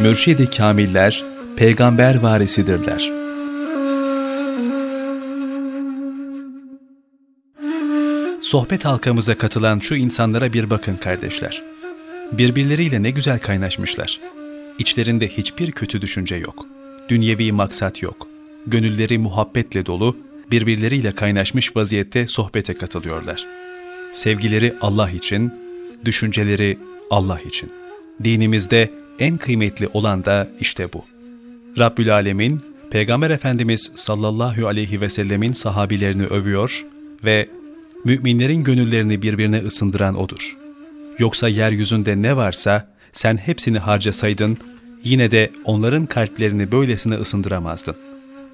mürşidi kamiller, peygamber varisidirler. Sohbet halkamıza katılan şu insanlara bir bakın kardeşler. Birbirleriyle ne güzel kaynaşmışlar. İçlerinde hiçbir kötü düşünce yok. Dünyevi maksat yok. Gönülleri muhabbetle dolu, birbirleriyle kaynaşmış vaziyette sohbete katılıyorlar. Sevgileri Allah için, düşünceleri Allah için. Dinimizde en kıymetli olan da işte bu. Rabbül Alemin, Peygamber Efendimiz sallallahu aleyhi ve sellemin sahabilerini övüyor ve müminlerin gönüllerini birbirine ısındıran O'dur. Yoksa yeryüzünde ne varsa sen hepsini harcasaydın, yine de onların kalplerini böylesine ısındıramazdın.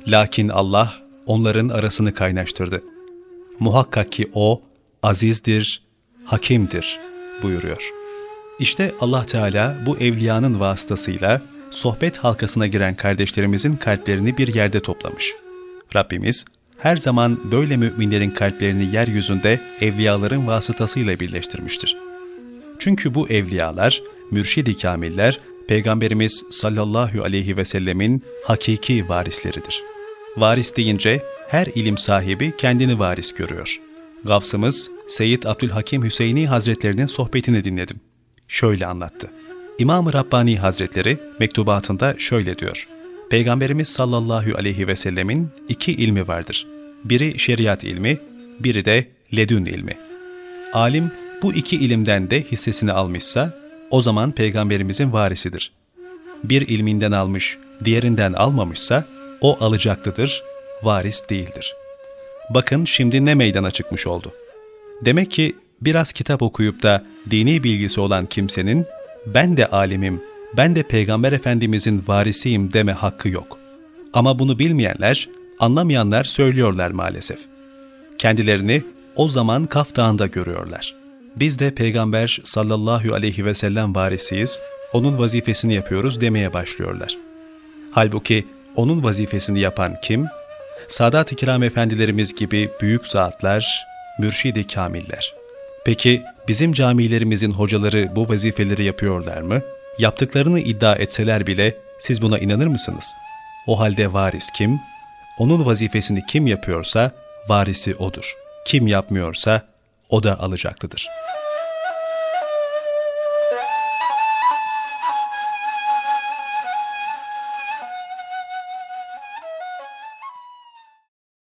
Lakin Allah onların arasını kaynaştırdı. Muhakkak ki O azizdir, hakimdir buyuruyor. İşte Allah Teala bu evliyanın vasıtasıyla sohbet halkasına giren kardeşlerimizin kalplerini bir yerde toplamış. Rabbimiz her zaman böyle müminlerin kalplerini yeryüzünde evliyaların vasıtasıyla birleştirmiştir. Çünkü bu evliyalar, mürşid-i kamiller, Peygamberimiz sallallahu aleyhi ve sellemin hakiki varisleridir. Varis deyince her ilim sahibi kendini varis görüyor. Gavsımız Seyyid Abdülhakim Hüseyini Hazretlerinin sohbetini dinledim. Şöyle anlattı. İmam-ı Rabbani Hazretleri mektubatında şöyle diyor. Peygamberimiz sallallahu aleyhi ve sellemin iki ilmi vardır. Biri şeriat ilmi, biri de ledün ilmi. Alim bu iki ilimden de hissesini almışsa, o zaman peygamberimizin varisidir. Bir ilminden almış, diğerinden almamışsa, o alacaklıdır, varis değildir. Bakın şimdi ne meydana çıkmış oldu. Demek ki biraz kitap okuyup da dini bilgisi olan kimsenin, ben de alimim, ben de Peygamber Efendimizin varisiyim deme hakkı yok. Ama bunu bilmeyenler, anlamayanlar söylüyorlar maalesef. Kendilerini o zaman Kaf Dağı'nda görüyorlar. Biz de Peygamber sallallahu aleyhi ve sellem varisiyiz, onun vazifesini yapıyoruz demeye başlıyorlar. Halbuki onun vazifesini yapan kim? Sadat-ı Kiram Efendilerimiz gibi büyük zatlar, mürşid-i kamiller. Peki bizim camilerimizin hocaları bu vazifeleri yapıyorlar mı? Yaptıklarını iddia etseler bile siz buna inanır mısınız? O halde varis kim? Onun vazifesini kim yapıyorsa varisi odur. Kim yapmıyorsa o da alacaklıdır.''